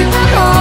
to my heart